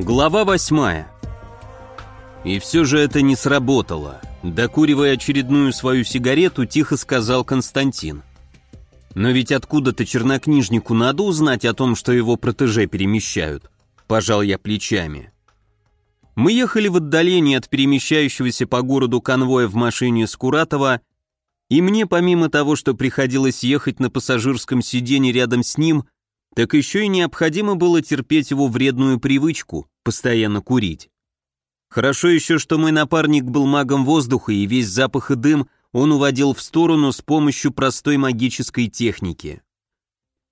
Глава восьмая. И все же это не сработало. Докуривая очередную свою сигарету, тихо сказал Константин. Но ведь откуда-то чернокнижнику надо узнать о том, что его протеже перемещают. Пожал я плечами. Мы ехали в отдалении от перемещающегося по городу конвоя в машине Скуратова, и мне, помимо того, что приходилось ехать на пассажирском сиденье рядом с ним, так еще и необходимо было терпеть его вредную привычку – постоянно курить. Хорошо еще, что мой напарник был магом воздуха, и весь запах и дым он уводил в сторону с помощью простой магической техники.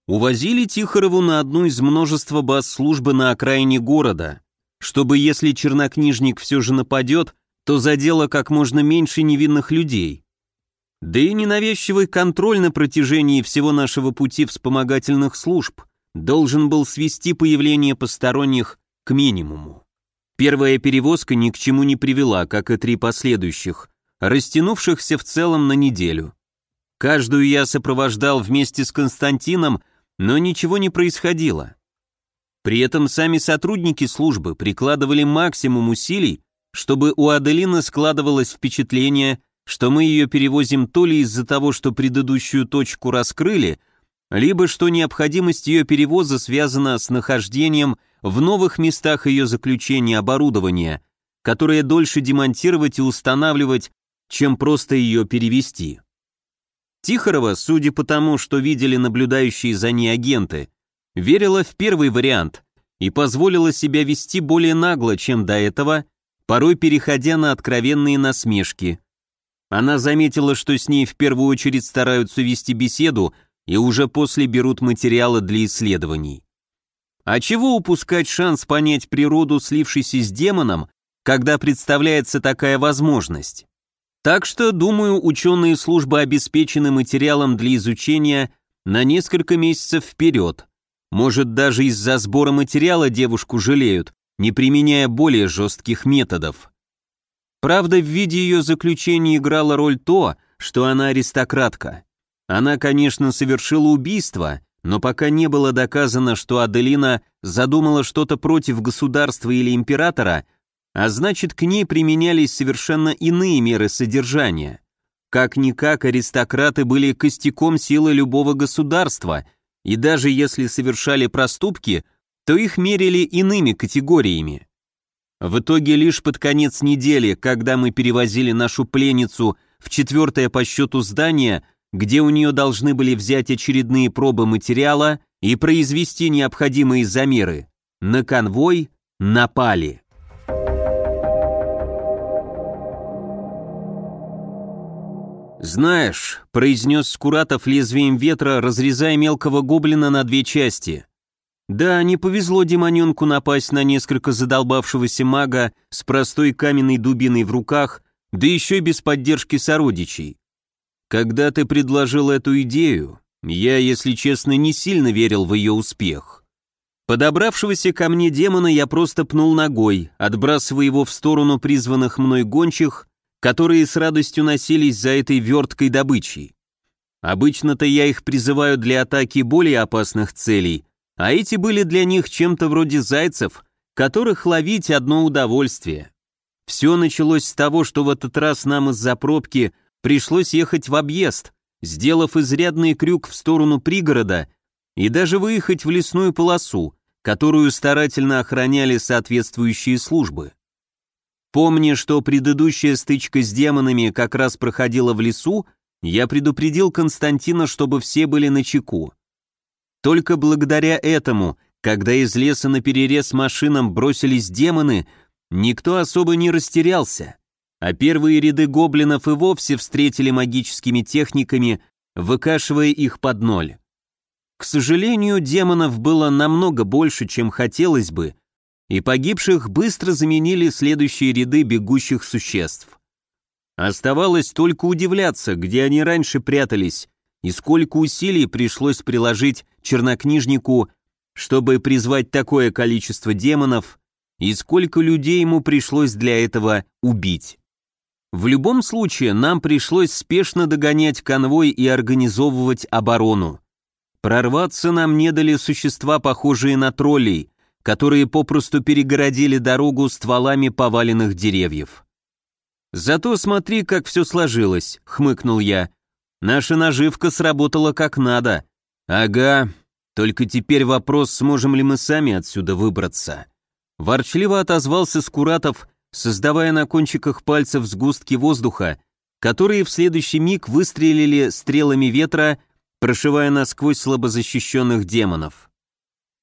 Увозили Тихорову на одну из множества баз службы на окраине города, чтобы, если чернокнижник все же нападет, то задело как можно меньше невинных людей – да и ненавязчивый контроль на протяжении всего нашего пути вспомогательных служб должен был свести появление посторонних к минимуму. Первая перевозка ни к чему не привела, как и три последующих, растянувшихся в целом на неделю. Каждую я сопровождал вместе с Константином, но ничего не происходило. При этом сами сотрудники службы прикладывали максимум усилий, чтобы у Аделины складывалось впечатление, что мы ее перевозим то ли из-за того, что предыдущую точку раскрыли, либо что необходимость ее перевоза связана с нахождением в новых местах ее заключения оборудования, которое дольше демонтировать и устанавливать, чем просто ее перевести. Тихорова, судя по тому, что видели наблюдающие за ней агенты, верила в первый вариант и позволила себя вести более нагло, чем до этого, порой переходя на откровенные насмешки. Она заметила, что с ней в первую очередь стараются вести беседу, и уже после берут материалы для исследований. А чего упускать шанс понять природу, слившейся с демоном, когда представляется такая возможность? Так что, думаю, ученые службы обеспечены материалом для изучения на несколько месяцев вперед. Может, даже из-за сбора материала девушку жалеют, не применяя более жестких методов. Правда, в виде ее заключения играла роль то, что она аристократка. Она, конечно, совершила убийство, но пока не было доказано, что Аделина задумала что-то против государства или императора, а значит, к ней применялись совершенно иные меры содержания. Как-никак аристократы были костяком силы любого государства, и даже если совершали проступки, то их мерили иными категориями. В итоге лишь под конец недели, когда мы перевозили нашу пленницу в четвертое по счету здание – где у нее должны были взять очередные пробы материала и произвести необходимые замеры. На конвой напали. «Знаешь», — произнес Скуратов лезвием ветра, разрезая мелкого гоблина на две части. «Да, не повезло демоненку напасть на несколько задолбавшегося мага с простой каменной дубиной в руках, да еще и без поддержки сородичей. Когда ты предложил эту идею, я, если честно, не сильно верил в ее успех. Подобравшегося ко мне демона я просто пнул ногой, отбрасывая его в сторону призванных мной гончих, которые с радостью носились за этой верткой добычей. Обычно-то я их призываю для атаки более опасных целей, а эти были для них чем-то вроде зайцев, которых ловить одно удовольствие. Все началось с того, что в этот раз нам из-за пробки – Пришлось ехать в объезд, сделав изрядный крюк в сторону пригорода и даже выехать в лесную полосу, которую старательно охраняли соответствующие службы. Помня, что предыдущая стычка с демонами как раз проходила в лесу, я предупредил Константина, чтобы все были на чеку. Только благодаря этому, когда из леса на перерез машинам бросились демоны, никто особо не растерялся а первые ряды гоблинов и вовсе встретили магическими техниками, выкашивая их под ноль. К сожалению, демонов было намного больше, чем хотелось бы, и погибших быстро заменили следующие ряды бегущих существ. Оставалось только удивляться, где они раньше прятались, и сколько усилий пришлось приложить чернокнижнику, чтобы призвать такое количество демонов, и сколько людей ему пришлось для этого убить. В любом случае, нам пришлось спешно догонять конвой и организовывать оборону. Прорваться нам не дали существа, похожие на троллей, которые попросту перегородили дорогу стволами поваленных деревьев. «Зато смотри, как все сложилось», — хмыкнул я. «Наша наживка сработала как надо». «Ага, только теперь вопрос, сможем ли мы сами отсюда выбраться». Ворчливо отозвался Скуратов, создавая на кончиках пальцев сгустки воздуха, которые в следующий миг выстрелили стрелами ветра, прошивая насквозь слабозащищенных демонов.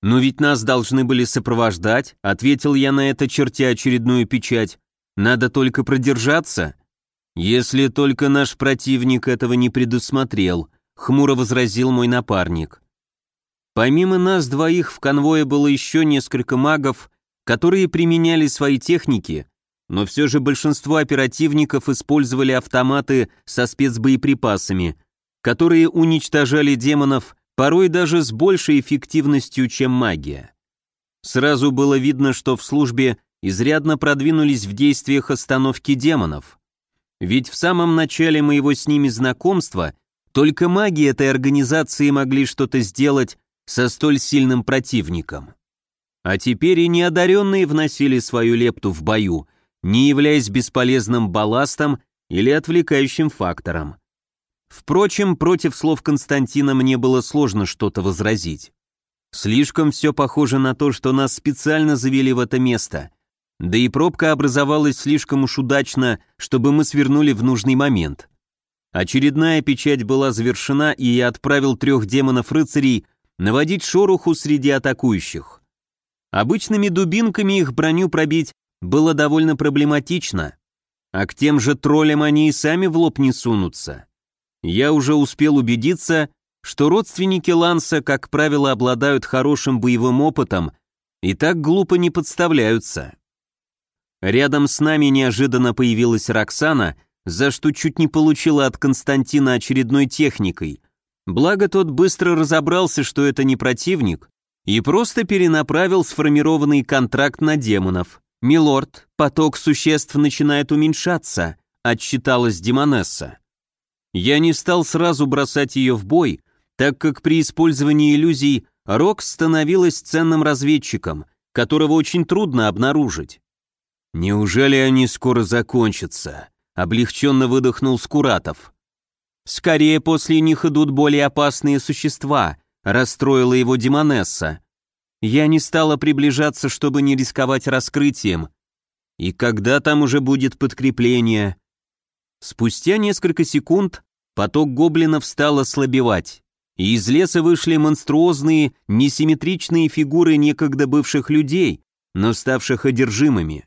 «Но ведь нас должны были сопровождать», — ответил я на это, черте очередную печать. «Надо только продержаться». «Если только наш противник этого не предусмотрел», — хмуро возразил мой напарник. Помимо нас двоих в конвое было еще несколько магов, которые применяли свои техники, но все же большинство оперативников использовали автоматы со спецбоеприпасами, которые уничтожали демонов порой даже с большей эффективностью, чем магия. Сразу было видно, что в службе изрядно продвинулись в действиях остановки демонов. Ведь в самом начале моего с ними знакомства только маги этой организации могли что-то сделать со столь сильным противником. А теперь и неодаренные вносили свою лепту в бою – не являясь бесполезным балластом или отвлекающим фактором. Впрочем, против слов Константина мне было сложно что-то возразить. Слишком все похоже на то, что нас специально завели в это место. Да и пробка образовалась слишком уж удачно, чтобы мы свернули в нужный момент. Очередная печать была завершена, и я отправил трех демонов-рыцарей наводить шороху среди атакующих. Обычными дубинками их броню пробить было довольно проблематично, а к тем же троллям они и сами в лоб не сунутся. Я уже успел убедиться, что родственники Ланса, как правило, обладают хорошим боевым опытом и так глупо не подставляются. Рядом с нами неожиданно появилась Роксана, за что чуть не получила от Константина очередной техникой. Благо тот быстро разобрался, что это не противник, и просто перенаправил сформированный контракт на демонов. «Милорд, поток существ начинает уменьшаться», — отчиталась Демонесса. Я не стал сразу бросать ее в бой, так как при использовании иллюзий Рок становилась ценным разведчиком, которого очень трудно обнаружить. «Неужели они скоро закончатся?» — облегченно выдохнул Скуратов. «Скорее после них идут более опасные существа», — расстроила его Демонесса. Я не стала приближаться, чтобы не рисковать раскрытием. И когда там уже будет подкрепление? Спустя несколько секунд поток гоблинов стал ослабевать, и из леса вышли монструозные, несимметричные фигуры некогда бывших людей, но ставших одержимыми.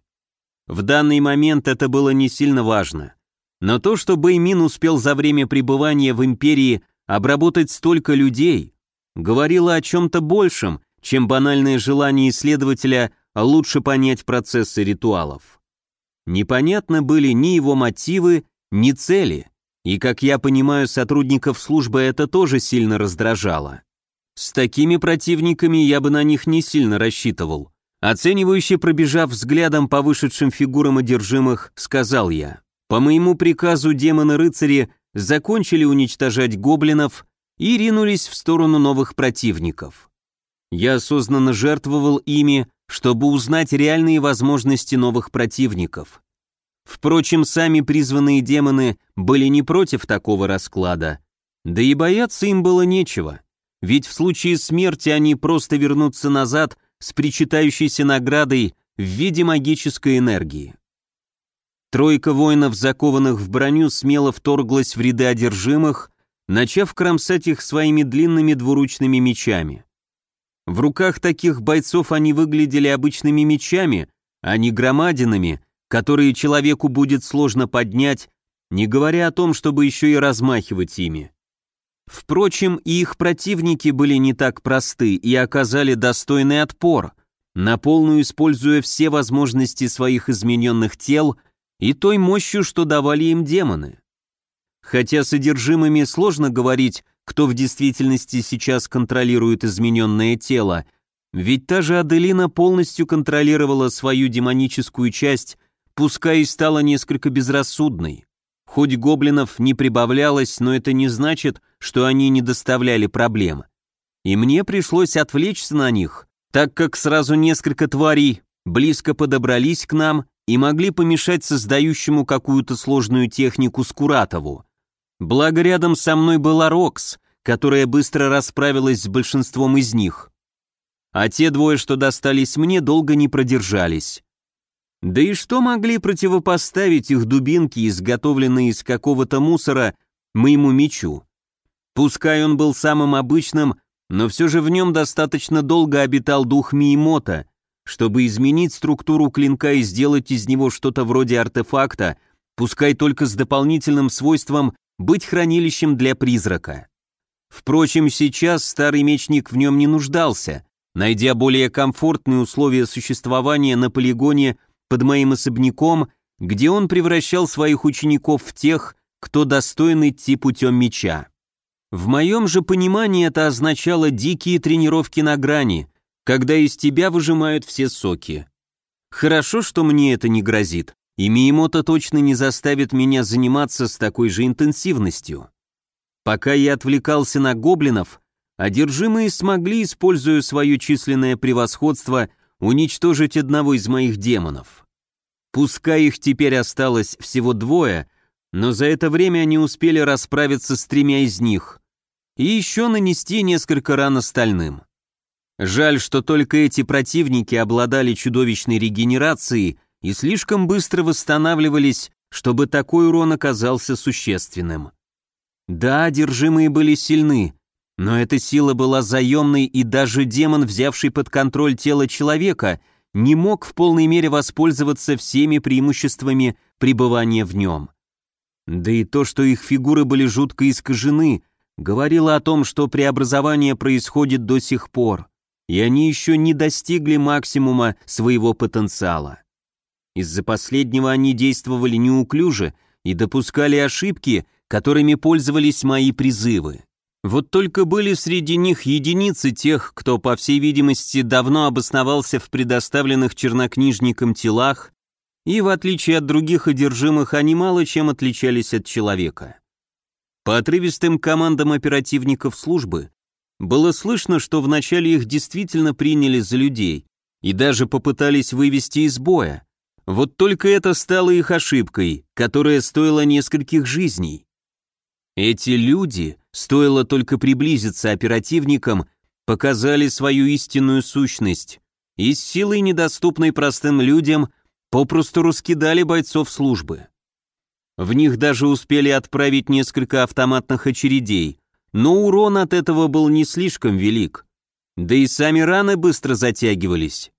В данный момент это было не сильно важно. Но то, что Бэймин успел за время пребывания в Империи обработать столько людей, говорило о чем-то большем, чем банальное желание исследователя лучше понять процессы ритуалов. Непонятны были ни его мотивы, ни цели, и, как я понимаю, сотрудников службы это тоже сильно раздражало. С такими противниками я бы на них не сильно рассчитывал. Оценивающе пробежав взглядом по вышедшим фигурам одержимых, сказал я, «По моему приказу демоны-рыцари закончили уничтожать гоблинов и ринулись в сторону новых противников. Я осознанно жертвовал ими, чтобы узнать реальные возможности новых противников. Впрочем, сами призванные демоны были не против такого расклада. Да и бояться им было нечего. Ведь в случае смерти они просто вернутся назад с причитающейся наградой в виде магической энергии. Тройка воинов, закованных в броню, смело вторглась в ряды одержимых, начав кромсать их своими длинными двуручными мечами. В руках таких бойцов они выглядели обычными мечами, а не громадинами, которые человеку будет сложно поднять, не говоря о том, чтобы еще и размахивать ими. Впрочем, и их противники были не так просты и оказали достойный отпор, на полную используя все возможности своих измененных тел и той мощью, что давали им демоны. Хотя содержимыми сложно говорить, кто в действительности сейчас контролирует измененное тело, ведь та же Аделина полностью контролировала свою демоническую часть, пускай и стала несколько безрассудной. Хоть гоблинов не прибавлялось, но это не значит, что они не доставляли проблем. И мне пришлось отвлечься на них, так как сразу несколько тварей близко подобрались к нам и могли помешать создающему какую-то сложную технику Скуратову. Благо рядом со мной была Рокс, которая быстро расправилась с большинством из них. А те двое, что достались мне, долго не продержались. Да и что могли противопоставить их дубинки, изготовленные из какого-то мусора, моему мечу? Пускай он был самым обычным, но все же в нем достаточно долго обитал дух Миемота, чтобы изменить структуру клинка и сделать из него что-то вроде артефакта, пускай только с дополнительным свойством быть хранилищем для призрака. Впрочем, сейчас старый мечник в нем не нуждался, найдя более комфортные условия существования на полигоне под моим особняком, где он превращал своих учеников в тех, кто достоин идти путем меча. В моем же понимании это означало дикие тренировки на грани, когда из тебя выжимают все соки. Хорошо, что мне это не грозит и Миемота точно не заставит меня заниматься с такой же интенсивностью. Пока я отвлекался на гоблинов, одержимые смогли, используя свое численное превосходство, уничтожить одного из моих демонов. Пускай их теперь осталось всего двое, но за это время они успели расправиться с тремя из них и еще нанести несколько ран остальным. Жаль, что только эти противники обладали чудовищной регенерацией, и слишком быстро восстанавливались, чтобы такой урон оказался существенным. Да, одержимые были сильны, но эта сила была заемной, и даже демон, взявший под контроль тело человека, не мог в полной мере воспользоваться всеми преимуществами пребывания в нем. Да и то, что их фигуры были жутко искажены, говорило о том, что преобразование происходит до сих пор, и они еще не достигли максимума своего потенциала. Из-за последнего они действовали неуклюже и допускали ошибки, которыми пользовались мои призывы. Вот только были среди них единицы тех, кто, по всей видимости, давно обосновался в предоставленных чернокнижникам телах, и, в отличие от других одержимых, они мало чем отличались от человека. По отрывистым командам оперативников службы было слышно, что вначале их действительно приняли за людей и даже попытались вывести из боя, вот только это стало их ошибкой, которая стоила нескольких жизней. Эти люди, стоило только приблизиться оперативникам, показали свою истинную сущность и с силой, недоступной простым людям, попросту раскидали бойцов службы. В них даже успели отправить несколько автоматных очередей, но урон от этого был не слишком велик. Да и сами раны быстро затягивались.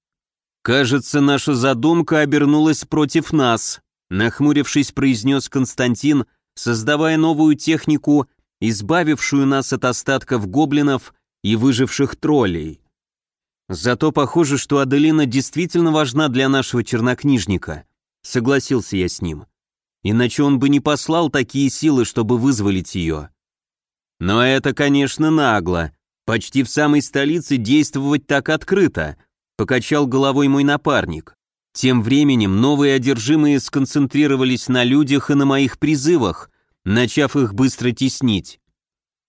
«Кажется, наша задумка обернулась против нас», нахмурившись, произнес Константин, создавая новую технику, избавившую нас от остатков гоблинов и выживших троллей. «Зато похоже, что Аделина действительно важна для нашего чернокнижника», согласился я с ним. «Иначе он бы не послал такие силы, чтобы вызволить ее». «Но это, конечно, нагло», почти в самой столице действовать так открыто покачал головой мой напарник. Тем временем новые одержимые сконцентрировались на людях и на моих призывах, начав их быстро теснить.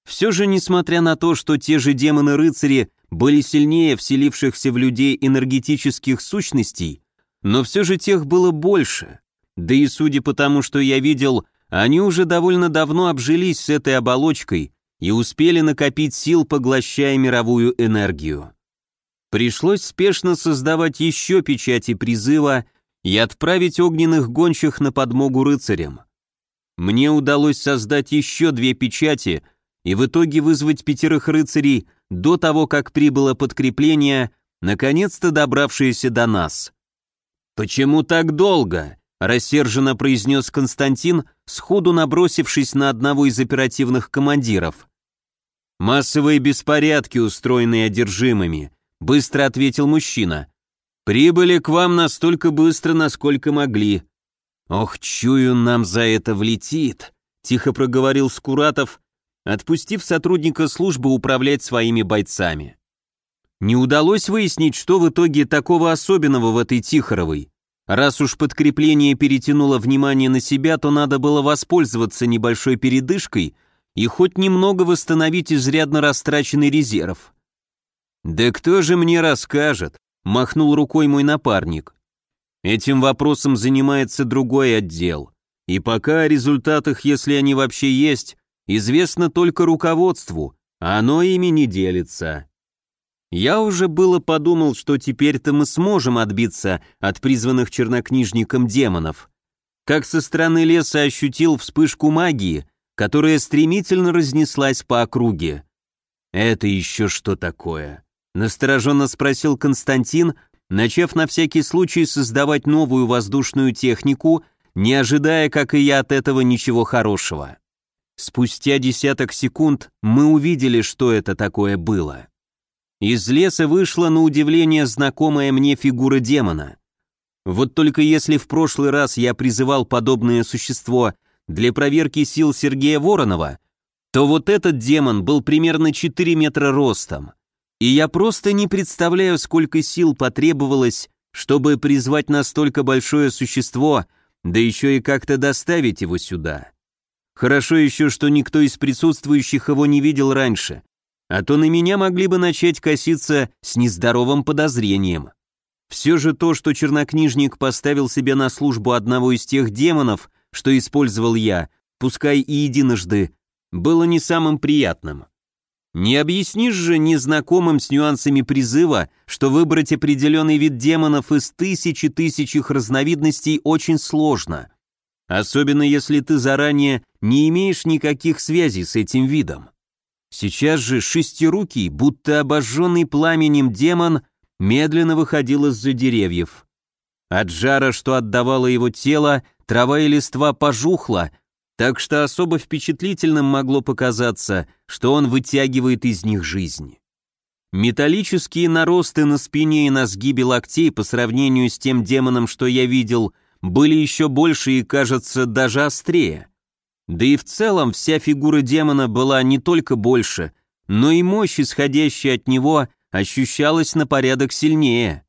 Все же, несмотря на то, что те же демоны-рыцари были сильнее вселившихся в людей энергетических сущностей, но все же тех было больше. Да и судя по тому, что я видел, они уже довольно давно обжились с этой оболочкой и успели накопить сил, поглощая мировую энергию. Пришлось спешно создавать еще печати призыва и отправить огненных гончих на подмогу рыцарям. Мне удалось создать еще две печати и в итоге вызвать пятерых рыцарей до того, как прибыло подкрепление, наконец-то добравшееся до нас. «Почему так долго?» — рассерженно произнес Константин, сходу набросившись на одного из оперативных командиров. «Массовые беспорядки, устроенные одержимыми», быстро ответил мужчина. Прибыли к вам настолько быстро, насколько могли. Ох, чую, нам за это влетит, тихо проговорил Скуратов, отпустив сотрудника службы управлять своими бойцами. Не удалось выяснить, что в итоге такого особенного в этой Тихоровой. Раз уж подкрепление перетянуло внимание на себя, то надо было воспользоваться небольшой передышкой и хоть немного восстановить изрядно растраченный резерв. «Да кто же мне расскажет?» — махнул рукой мой напарник. «Этим вопросом занимается другой отдел. И пока о результатах, если они вообще есть, известно только руководству, а оно ими не делится». Я уже было подумал, что теперь-то мы сможем отбиться от призванных чернокнижником демонов. Как со стороны леса ощутил вспышку магии, которая стремительно разнеслась по округе. Это еще что такое? настороженно спросил Константин, начав на всякий случай создавать новую воздушную технику, не ожидая, как и я, от этого ничего хорошего. Спустя десяток секунд мы увидели, что это такое было. Из леса вышла, на удивление, знакомая мне фигура демона. Вот только если в прошлый раз я призывал подобное существо для проверки сил Сергея Воронова, то вот этот демон был примерно 4 метра ростом. И я просто не представляю, сколько сил потребовалось, чтобы призвать настолько большое существо, да еще и как-то доставить его сюда. Хорошо еще, что никто из присутствующих его не видел раньше, а то на меня могли бы начать коситься с нездоровым подозрением. Все же то, что чернокнижник поставил себе на службу одного из тех демонов, что использовал я, пускай и единожды, было не самым приятным. Не объяснишь же незнакомым с нюансами призыва, что выбрать определенный вид демонов из тысячи-тысяч их разновидностей очень сложно, особенно если ты заранее не имеешь никаких связей с этим видом. Сейчас же шестирукий, будто обожженный пламенем демон, медленно выходил из-за деревьев. От жара, что отдавало его тело, трава и листва пожухла, так что особо впечатлительным могло показаться, что он вытягивает из них жизнь. Металлические наросты на спине и на сгибе локтей по сравнению с тем демоном, что я видел, были еще больше и, кажется, даже острее. Да и в целом вся фигура демона была не только больше, но и мощь, исходящая от него, ощущалась на порядок сильнее.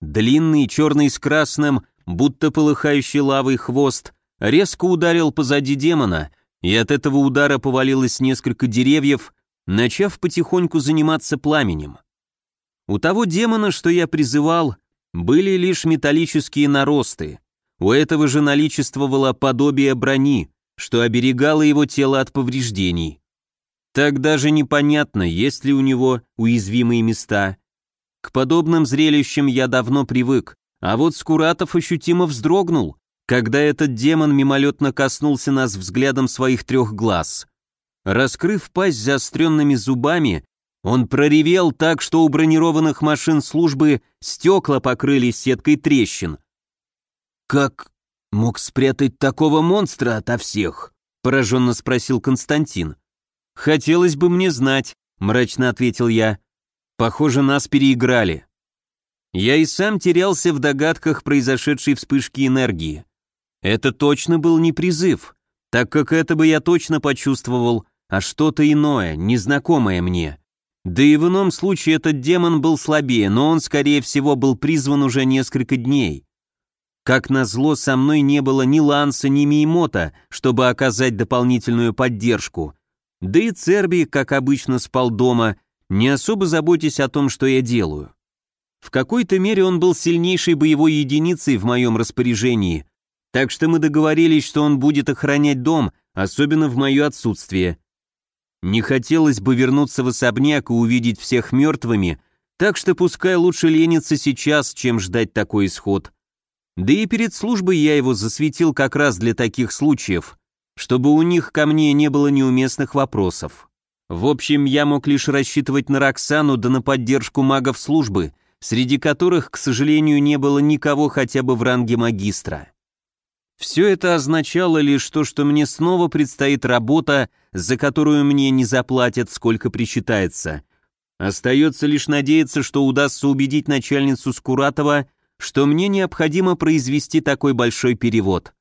Длинный, черный с красным, будто полыхающий лавой хвост – резко ударил позади демона, и от этого удара повалилось несколько деревьев, начав потихоньку заниматься пламенем. У того демона, что я призывал, были лишь металлические наросты. У этого же наличествовало подобие брони, что оберегало его тело от повреждений. Так даже непонятно, есть ли у него уязвимые места. К подобным зрелищам я давно привык, а вот Скуратов ощутимо вздрогнул, когда этот демон мимолетно коснулся нас взглядом своих трех глаз. Раскрыв пасть заостренными зубами, он проревел так, что у бронированных машин службы стекла покрылись сеткой трещин. «Как мог спрятать такого монстра ото всех?» — пораженно спросил Константин. «Хотелось бы мне знать», — мрачно ответил я. «Похоже, нас переиграли». Я и сам терялся в догадках произошедшей вспышки энергии. Это точно был не призыв, так как это бы я точно почувствовал, а что-то иное, незнакомое мне. Да и в ином случае этот демон был слабее, но он, скорее всего, был призван уже несколько дней. Как назло, со мной не было ни Ланса, ни Миемота, чтобы оказать дополнительную поддержку. Да и Церби, как обычно, спал дома, не особо заботясь о том, что я делаю. В какой-то мере он был сильнейшей боевой единицей в моем распоряжении, так что мы договорились, что он будет охранять дом, особенно в мое отсутствие. Не хотелось бы вернуться в особняк и увидеть всех мертвыми, так что пускай лучше лениться сейчас, чем ждать такой исход. Да и перед службой я его засветил как раз для таких случаев, чтобы у них ко мне не было неуместных вопросов. В общем, я мог лишь рассчитывать на Роксану да на поддержку магов службы, среди которых, к сожалению, не было никого хотя бы в ранге магистра. Все это означало лишь то, что мне снова предстоит работа, за которую мне не заплатят, сколько причитается. Остается лишь надеяться, что удастся убедить начальницу Скуратова, что мне необходимо произвести такой большой перевод.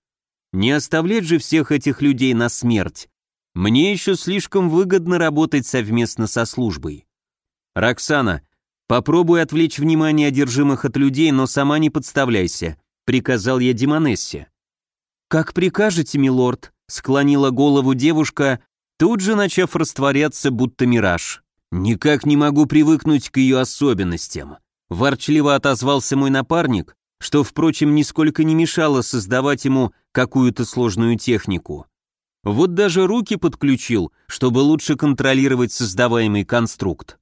Не оставлять же всех этих людей на смерть. Мне еще слишком выгодно работать совместно со службой. Роксана, попробуй отвлечь внимание одержимых от людей, но сама не подставляйся, приказал я Димонессе. «Как прикажете, милорд», — склонила голову девушка, тут же начав растворяться, будто мираж. «Никак не могу привыкнуть к ее особенностям», — ворчливо отозвался мой напарник, что, впрочем, нисколько не мешало создавать ему какую-то сложную технику. Вот даже руки подключил, чтобы лучше контролировать создаваемый конструкт.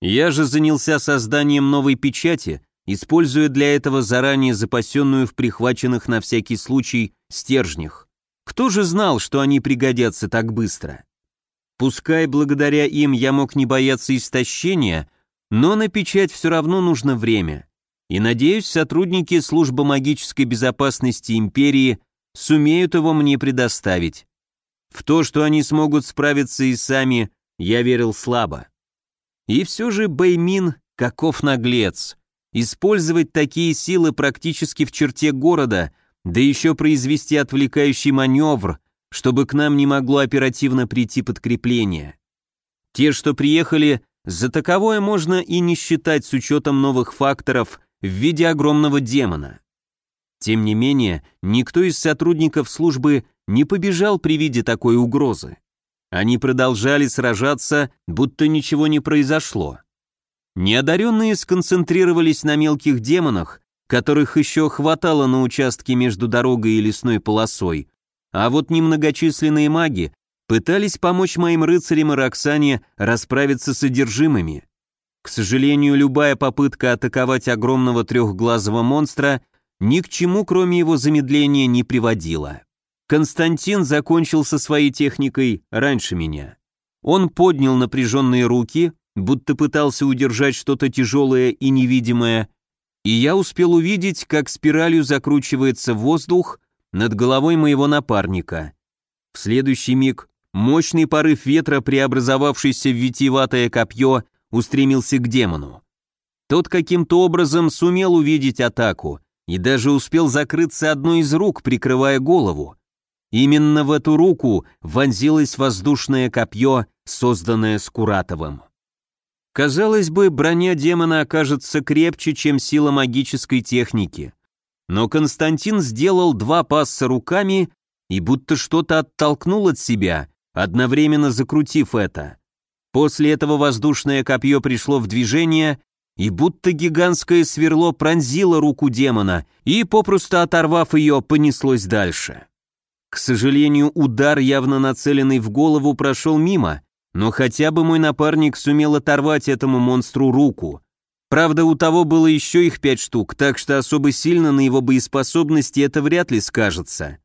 Я же занялся созданием новой печати, используя для этого заранее запасенную в прихваченных на всякий случай стержнях. Кто же знал, что они пригодятся так быстро? Пускай благодаря им я мог не бояться истощения, но на печать все равно нужно время. И надеюсь, сотрудники службы магической безопасности империи сумеют его мне предоставить. В то, что они смогут справиться и сами, я верил слабо. И все же Бэймин каков наглец. Использовать такие силы практически в черте города, да еще произвести отвлекающий маневр, чтобы к нам не могло оперативно прийти подкрепление. Те, что приехали, за таковое можно и не считать с учетом новых факторов в виде огромного демона. Тем не менее, никто из сотрудников службы не побежал при виде такой угрозы. Они продолжали сражаться, будто ничего не произошло. Неодаренные сконцентрировались на мелких демонах, которых еще хватало на участке между дорогой и лесной полосой, а вот немногочисленные маги пытались помочь моим рыцарям и Роксане расправиться с содержимыми. К сожалению, любая попытка атаковать огромного трехглазого монстра ни к чему, кроме его замедления, не приводила. Константин закончил со своей техникой раньше меня. Он поднял напряженные руки будто пытался удержать что-то тяжелое и невидимое, и я успел увидеть, как спиралью закручивается воздух над головой моего напарника. В следующий миг мощный порыв ветра, преобразовавшийся в витиеватое копье, устремился к демону. Тот каким-то образом сумел увидеть атаку и даже успел закрыться одной из рук, прикрывая голову. Именно в эту руку вонзилось воздушное копье, созданное Скуратовым. Казалось бы, броня демона окажется крепче, чем сила магической техники. Но Константин сделал два пасса руками и будто что-то оттолкнул от себя, одновременно закрутив это. После этого воздушное копье пришло в движение, и будто гигантское сверло пронзило руку демона и, попросту оторвав ее, понеслось дальше. К сожалению, удар, явно нацеленный в голову, прошел мимо, но хотя бы мой напарник сумел оторвать этому монстру руку. Правда, у того было еще их пять штук, так что особо сильно на его боеспособности это вряд ли скажется.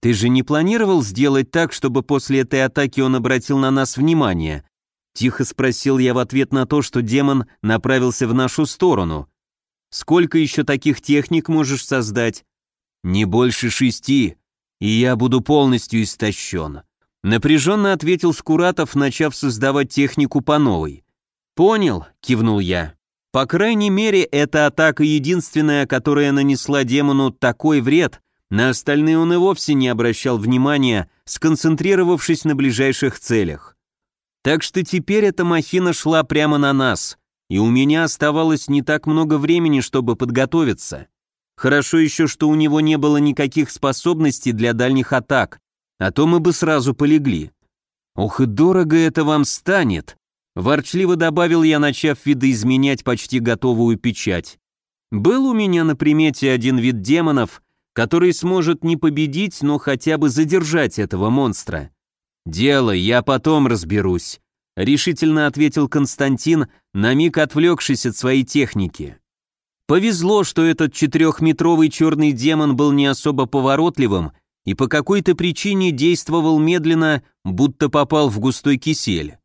Ты же не планировал сделать так, чтобы после этой атаки он обратил на нас внимание? Тихо спросил я в ответ на то, что демон направился в нашу сторону. Сколько еще таких техник можешь создать? Не больше шести, и я буду полностью истощен. Напряженно ответил Скуратов, начав создавать технику по новой. «Понял», — кивнул я. «По крайней мере, эта атака единственная, которая нанесла демону такой вред, на остальные он и вовсе не обращал внимания, сконцентрировавшись на ближайших целях. Так что теперь эта махина шла прямо на нас, и у меня оставалось не так много времени, чтобы подготовиться. Хорошо еще, что у него не было никаких способностей для дальних атак, а то мы бы сразу полегли. Ох и дорого это вам станет, ворчливо добавил я, начав видоизменять почти готовую печать. Был у меня на примете один вид демонов, который сможет не победить, но хотя бы задержать этого монстра. «Дело, я потом разберусь», — решительно ответил Константин, на миг отвлекшись от своей техники. Повезло, что этот четырехметровый черный демон был не особо поворотливым и по какой-то причине действовал медленно, будто попал в густой кисель.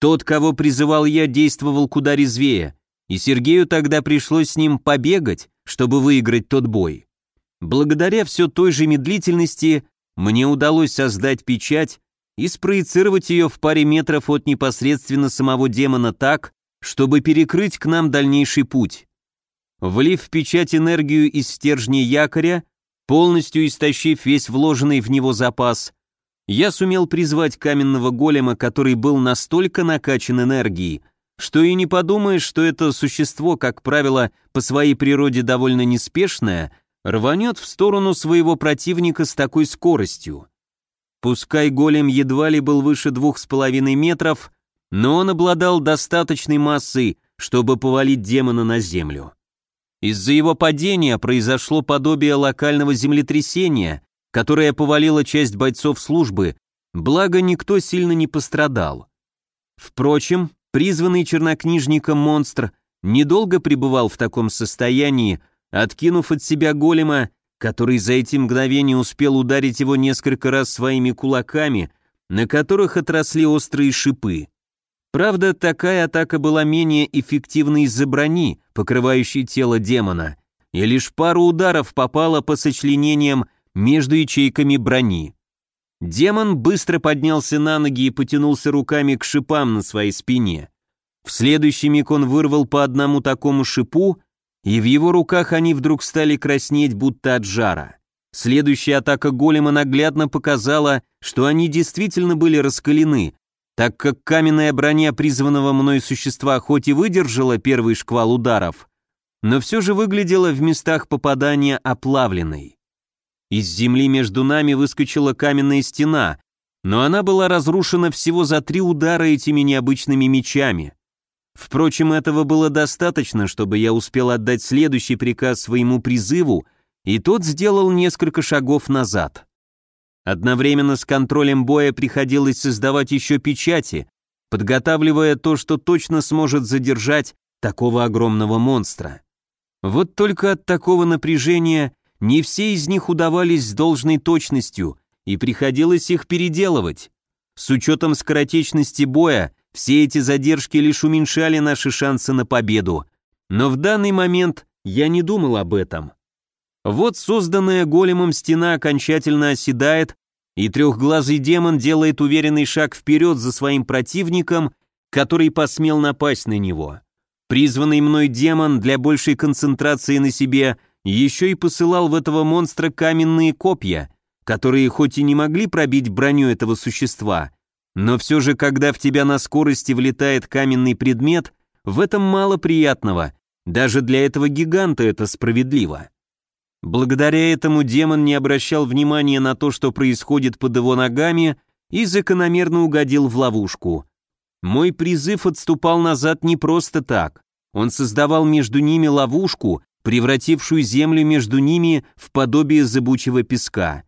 Тот, кого призывал я, действовал куда резвее, и Сергею тогда пришлось с ним побегать, чтобы выиграть тот бой. Благодаря все той же медлительности мне удалось создать печать и спроецировать ее в паре метров от непосредственно самого демона так, чтобы перекрыть к нам дальнейший путь. Влив в печать энергию из стержня якоря, Полностью истощив весь вложенный в него запас, я сумел призвать каменного голема, который был настолько накачан энергией, что и не подумаешь, что это существо, как правило, по своей природе довольно неспешное, рванет в сторону своего противника с такой скоростью. Пускай голем едва ли был выше двух с половиной метров, но он обладал достаточной массой, чтобы повалить демона на землю. Из-за его падения произошло подобие локального землетрясения, которое повалило часть бойцов службы, благо никто сильно не пострадал. Впрочем, призванный чернокнижником монстр недолго пребывал в таком состоянии, откинув от себя голема, который за эти мгновения успел ударить его несколько раз своими кулаками, на которых отросли острые шипы. Правда, такая атака была менее эффективной из-за брони, покрывающей тело демона, и лишь пару ударов попала по сочленениям между ячейками брони. Демон быстро поднялся на ноги и потянулся руками к шипам на своей спине. В следующий миг он вырвал по одному такому шипу, и в его руках они вдруг стали краснеть, будто от жара. Следующая атака голема наглядно показала, что они действительно были раскалены, так как каменная броня призванного мной существа хоть и выдержала первый шквал ударов, но все же выглядела в местах попадания оплавленной. Из земли между нами выскочила каменная стена, но она была разрушена всего за три удара этими необычными мечами. Впрочем, этого было достаточно, чтобы я успел отдать следующий приказ своему призыву, и тот сделал несколько шагов назад. Одновременно с контролем боя приходилось создавать еще печати, подготавливая то, что точно сможет задержать такого огромного монстра. Вот только от такого напряжения не все из них удавались с должной точностью, и приходилось их переделывать. С учетом скоротечности боя, все эти задержки лишь уменьшали наши шансы на победу. Но в данный момент я не думал об этом. Вот созданная големом стена окончательно оседает, и трехглазый демон делает уверенный шаг вперед за своим противником, который посмел напасть на него. Призванный мной демон для большей концентрации на себе еще и посылал в этого монстра каменные копья, которые хоть и не могли пробить броню этого существа, но все же, когда в тебя на скорости влетает каменный предмет, в этом мало приятного, даже для этого гиганта это справедливо. Благодаря этому демон не обращал внимания на то, что происходит под его ногами, и закономерно угодил в ловушку. Мой призыв отступал назад не просто так. Он создавал между ними ловушку, превратившую землю между ними в подобие зыбучего песка.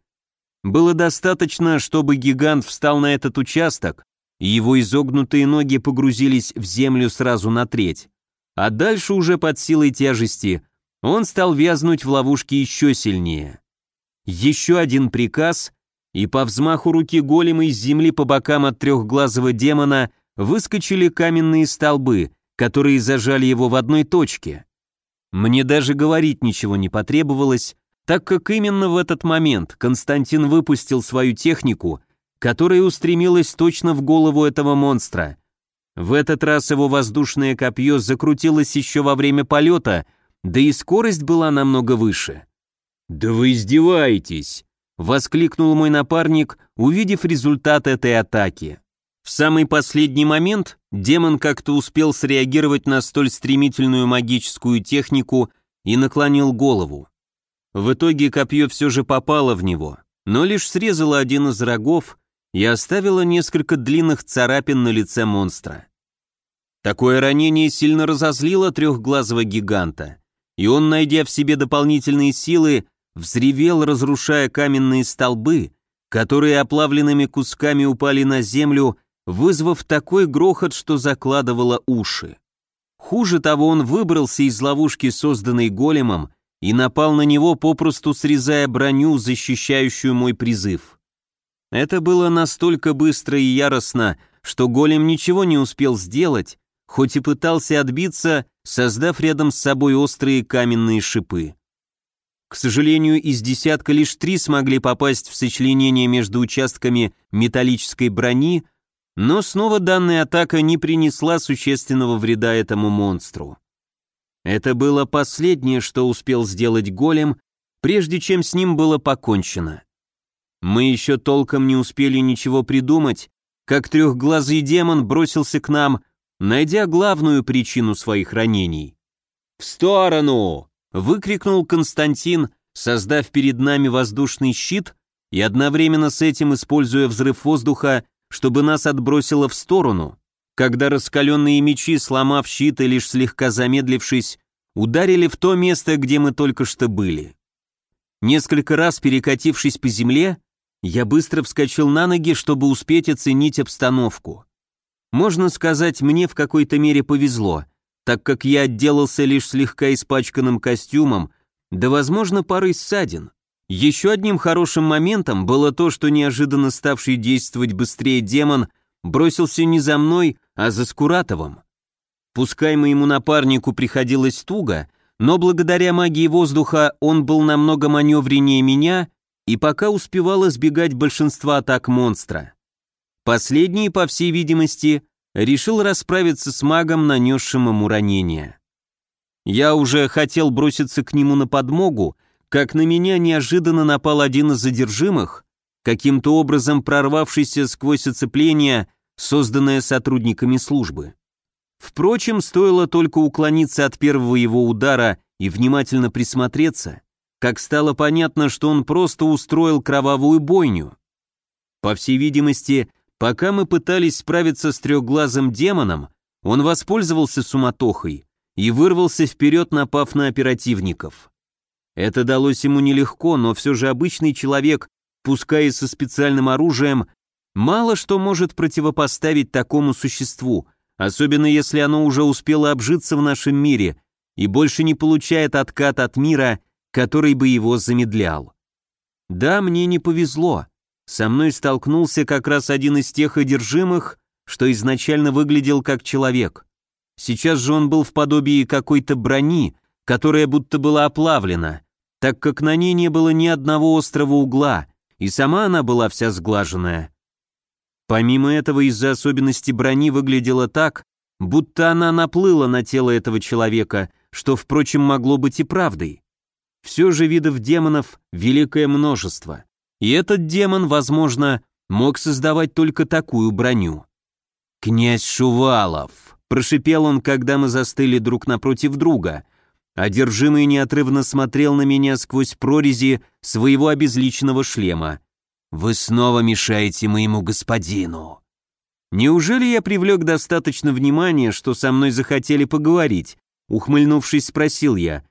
Было достаточно, чтобы гигант встал на этот участок, и его изогнутые ноги погрузились в землю сразу на треть. А дальше уже под силой тяжести он стал вязнуть в ловушке еще сильнее. Еще один приказ, и по взмаху руки голема из земли по бокам от трехглазого демона выскочили каменные столбы, которые зажали его в одной точке. Мне даже говорить ничего не потребовалось, так как именно в этот момент Константин выпустил свою технику, которая устремилась точно в голову этого монстра. В этот раз его воздушное копье закрутилось еще во время полета — да и скорость была намного выше. «Да вы издеваетесь!» — воскликнул мой напарник, увидев результат этой атаки. В самый последний момент демон как-то успел среагировать на столь стремительную магическую технику и наклонил голову. В итоге копье все же попало в него, но лишь срезало один из рогов и оставило несколько длинных царапин на лице монстра. Такое ранение сильно разозлило трехглазого гиганта и он, найдя в себе дополнительные силы, взревел, разрушая каменные столбы, которые оплавленными кусками упали на землю, вызвав такой грохот, что закладывало уши. Хуже того, он выбрался из ловушки, созданной големом, и напал на него, попросту срезая броню, защищающую мой призыв. Это было настолько быстро и яростно, что голем ничего не успел сделать, хоть и пытался отбиться, создав рядом с собой острые каменные шипы. К сожалению, из десятка лишь три смогли попасть в сочленение между участками металлической брони, но снова данная атака не принесла существенного вреда этому монстру. Это было последнее, что успел сделать голем, прежде чем с ним было покончено. Мы еще толком не успели ничего придумать, как трехглазый демон бросился к нам, найдя главную причину своих ранений. «В сторону!» — выкрикнул Константин, создав перед нами воздушный щит и одновременно с этим используя взрыв воздуха, чтобы нас отбросило в сторону, когда раскаленные мечи, сломав щит и лишь слегка замедлившись, ударили в то место, где мы только что были. Несколько раз перекатившись по земле, я быстро вскочил на ноги, чтобы успеть оценить обстановку. Можно сказать, мне в какой-то мере повезло, так как я отделался лишь слегка испачканным костюмом, да, возможно, парой ссадин. Еще одним хорошим моментом было то, что неожиданно ставший действовать быстрее демон бросился не за мной, а за Скуратовым. Пускай моему напарнику приходилось туго, но благодаря магии воздуха он был намного маневреннее меня и пока успевал избегать большинства атак монстра. Последний, по всей видимости, решил расправиться с магом, нанесшим ему ранение. Я уже хотел броситься к нему на подмогу, как на меня неожиданно напал один из задержимых, каким-то образом прорвавшийся сквозь оцепление, созданное сотрудниками службы. Впрочем, стоило только уклониться от первого его удара и внимательно присмотреться, как стало понятно, что он просто устроил кровавую бойню. По всей видимости, Пока мы пытались справиться с трехглазым демоном, он воспользовался суматохой и вырвался вперед, напав на оперативников. Это далось ему нелегко, но все же обычный человек, пускай и со специальным оружием, мало что может противопоставить такому существу, особенно если оно уже успело обжиться в нашем мире и больше не получает откат от мира, который бы его замедлял. Да, мне не повезло со мной столкнулся как раз один из тех одержимых, что изначально выглядел как человек. Сейчас же он был в подобии какой-то брони, которая будто была оплавлена, так как на ней не было ни одного острого угла, и сама она была вся сглаженная. Помимо этого, из-за особенности брони выглядела так, будто она наплыла на тело этого человека, что, впрочем, могло быть и правдой. Все же видов демонов великое множество — и этот демон, возможно, мог создавать только такую броню. «Князь Шувалов!» – прошипел он, когда мы застыли друг напротив друга. Одержимый неотрывно смотрел на меня сквозь прорези своего обезличенного шлема. «Вы снова мешаете моему господину!» «Неужели я привлек достаточно внимания, что со мной захотели поговорить?» Ухмыльнувшись, спросил я.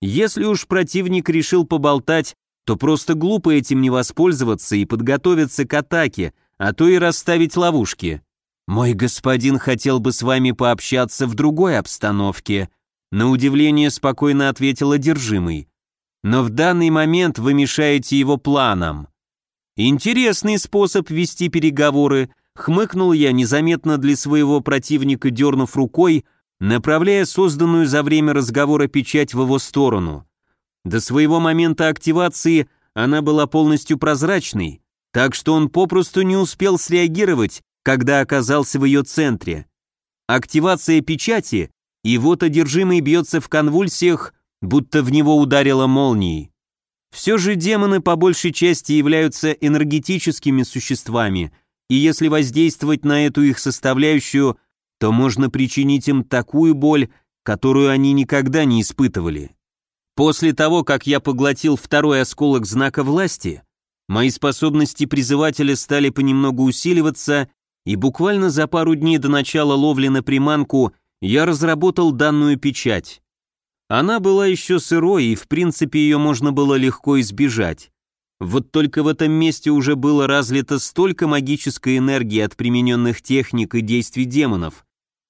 «Если уж противник решил поболтать, то просто глупо этим не воспользоваться и подготовиться к атаке, а то и расставить ловушки. Мой господин хотел бы с вами пообщаться в другой обстановке, на удивление спокойно ответил одержимый. Но в данный момент вы мешаете его планам. Интересный способ вести переговоры, хмыкнул я незаметно для своего противника, дернув рукой, направляя созданную за время разговора печать в его сторону. До своего момента активации она была полностью прозрачной, так что он попросту не успел среагировать, когда оказался в ее центре. Активация печати, и вот одержимый бьется в конвульсиях, будто в него ударила молнией. Все же демоны по большей части являются энергетическими существами, и если воздействовать на эту их составляющую, то можно причинить им такую боль, которую они никогда не испытывали. После того, как я поглотил второй осколок знака власти, мои способности призывателя стали понемногу усиливаться, и буквально за пару дней до начала ловли на приманку я разработал данную печать. Она была еще сырой, и в принципе ее можно было легко избежать. Вот только в этом месте уже было разлито столько магической энергии от примененных техник и действий демонов,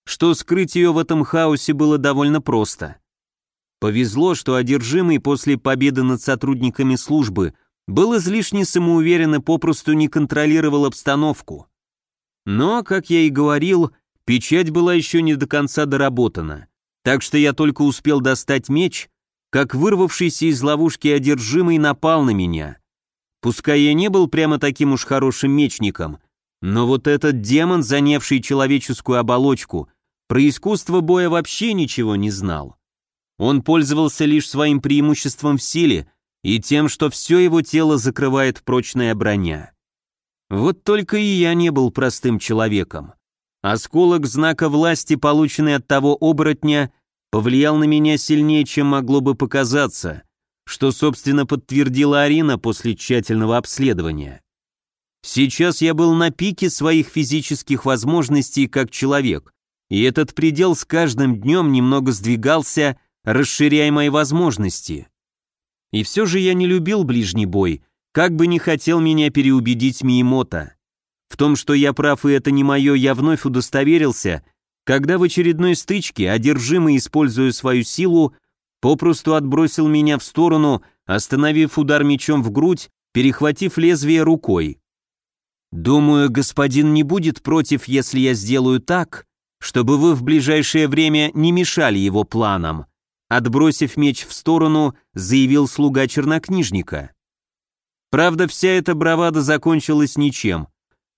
что скрыть ее в этом хаосе было довольно просто. Повезло, что одержимый после победы над сотрудниками службы был излишне самоуверен и попросту не контролировал обстановку. Но, как я и говорил, печать была еще не до конца доработана, так что я только успел достать меч, как вырвавшийся из ловушки одержимый напал на меня. Пускай я не был прямо таким уж хорошим мечником, но вот этот демон, занявший человеческую оболочку, про искусство боя вообще ничего не знал. Он пользовался лишь своим преимуществом в силе и тем, что все его тело закрывает прочная броня. Вот только и я не был простым человеком. Осколок знака власти, полученный от того оборотня, повлиял на меня сильнее, чем могло бы показаться, что, собственно, подтвердила Арина после тщательного обследования. Сейчас я был на пике своих физических возможностей как человек, и этот предел с каждым днем немного сдвигался, расширяй мои возможности. И все же я не любил ближний бой, как бы не хотел меня переубедить Миемота. В том, что я прав и это не мое, я вновь удостоверился, когда в очередной стычке, одержимый, используя свою силу, попросту отбросил меня в сторону, остановив удар мечом в грудь, перехватив лезвие рукой. «Думаю, господин не будет против, если я сделаю так, чтобы вы в ближайшее время не мешали его планам», отбросив меч в сторону, заявил слуга чернокнижника. Правда, вся эта бравада закончилась ничем,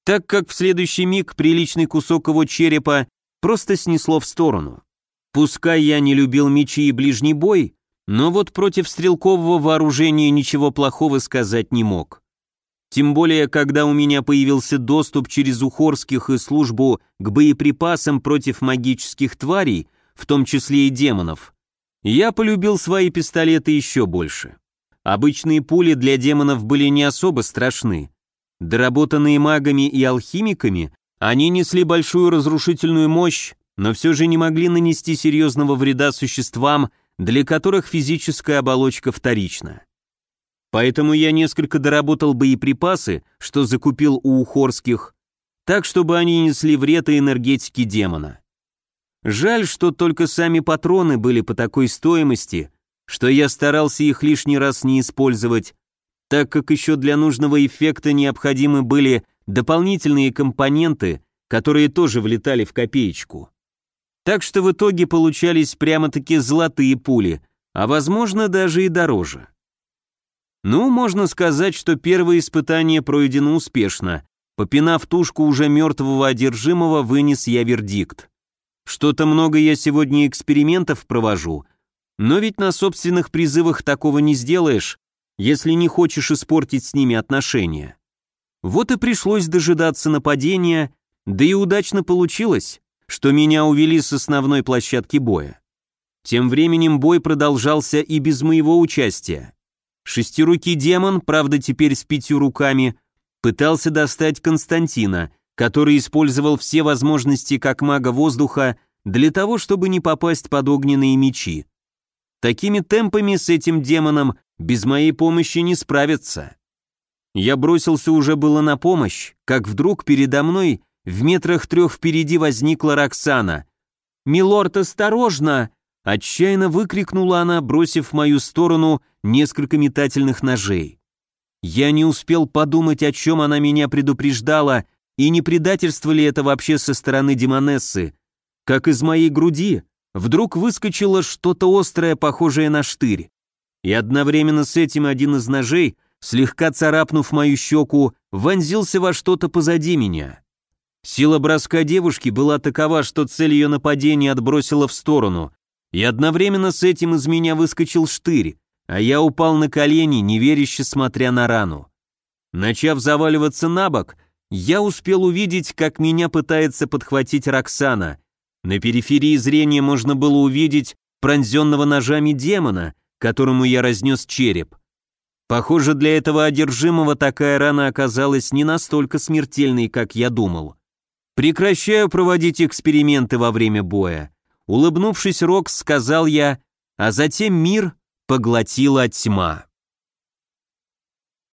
так как в следующий миг приличный кусок его черепа просто снесло в сторону. Пускай я не любил мечи и ближний бой, но вот против стрелкового вооружения ничего плохого сказать не мог. Тем более, когда у меня появился доступ через Ухорских и службу к боеприпасам против магических тварей, в том числе и демонов – я полюбил свои пистолеты еще больше. Обычные пули для демонов были не особо страшны. Доработанные магами и алхимиками, они несли большую разрушительную мощь, но все же не могли нанести серьезного вреда существам, для которых физическая оболочка вторична. Поэтому я несколько доработал боеприпасы, что закупил у ухорских, так, чтобы они несли вред и энергетики демона. Жаль, что только сами патроны были по такой стоимости, что я старался их лишний раз не использовать, так как еще для нужного эффекта необходимы были дополнительные компоненты, которые тоже влетали в копеечку. Так что в итоге получались прямо-таки золотые пули, а возможно даже и дороже. Ну, можно сказать, что первое испытание пройдено успешно. Попинав тушку уже мертвого одержимого, вынес я вердикт. Что-то много я сегодня экспериментов провожу, но ведь на собственных призывах такого не сделаешь, если не хочешь испортить с ними отношения. Вот и пришлось дожидаться нападения, да и удачно получилось, что меня увели с основной площадки боя. Тем временем бой продолжался и без моего участия. Шестирукий демон, правда теперь с пятью руками, пытался достать Константина – который использовал все возможности как мага воздуха для того, чтобы не попасть под огненные мечи. Такими темпами с этим демоном без моей помощи не справиться. Я бросился уже было на помощь, как вдруг передо мной в метрах трех впереди возникла Роксана. «Милорд, осторожно!» – отчаянно выкрикнула она, бросив в мою сторону несколько метательных ножей. Я не успел подумать, о чем она меня предупреждала, и не предательство ли это вообще со стороны Демонессы? Как из моей груди вдруг выскочило что-то острое, похожее на штырь. И одновременно с этим один из ножей, слегка царапнув мою щеку, вонзился во что-то позади меня. Сила броска девушки была такова, что цель ее нападения отбросила в сторону, и одновременно с этим из меня выскочил штырь, а я упал на колени, неверяще смотря на рану. Начав заваливаться на бок, я успел увидеть, как меня пытается подхватить Роксана. На периферии зрения можно было увидеть пронзенного ножами демона, которому я разнес череп. Похоже, для этого одержимого такая рана оказалась не настолько смертельной, как я думал. «Прекращаю проводить эксперименты во время боя», — улыбнувшись, Рокс сказал я, а затем мир поглотила тьма.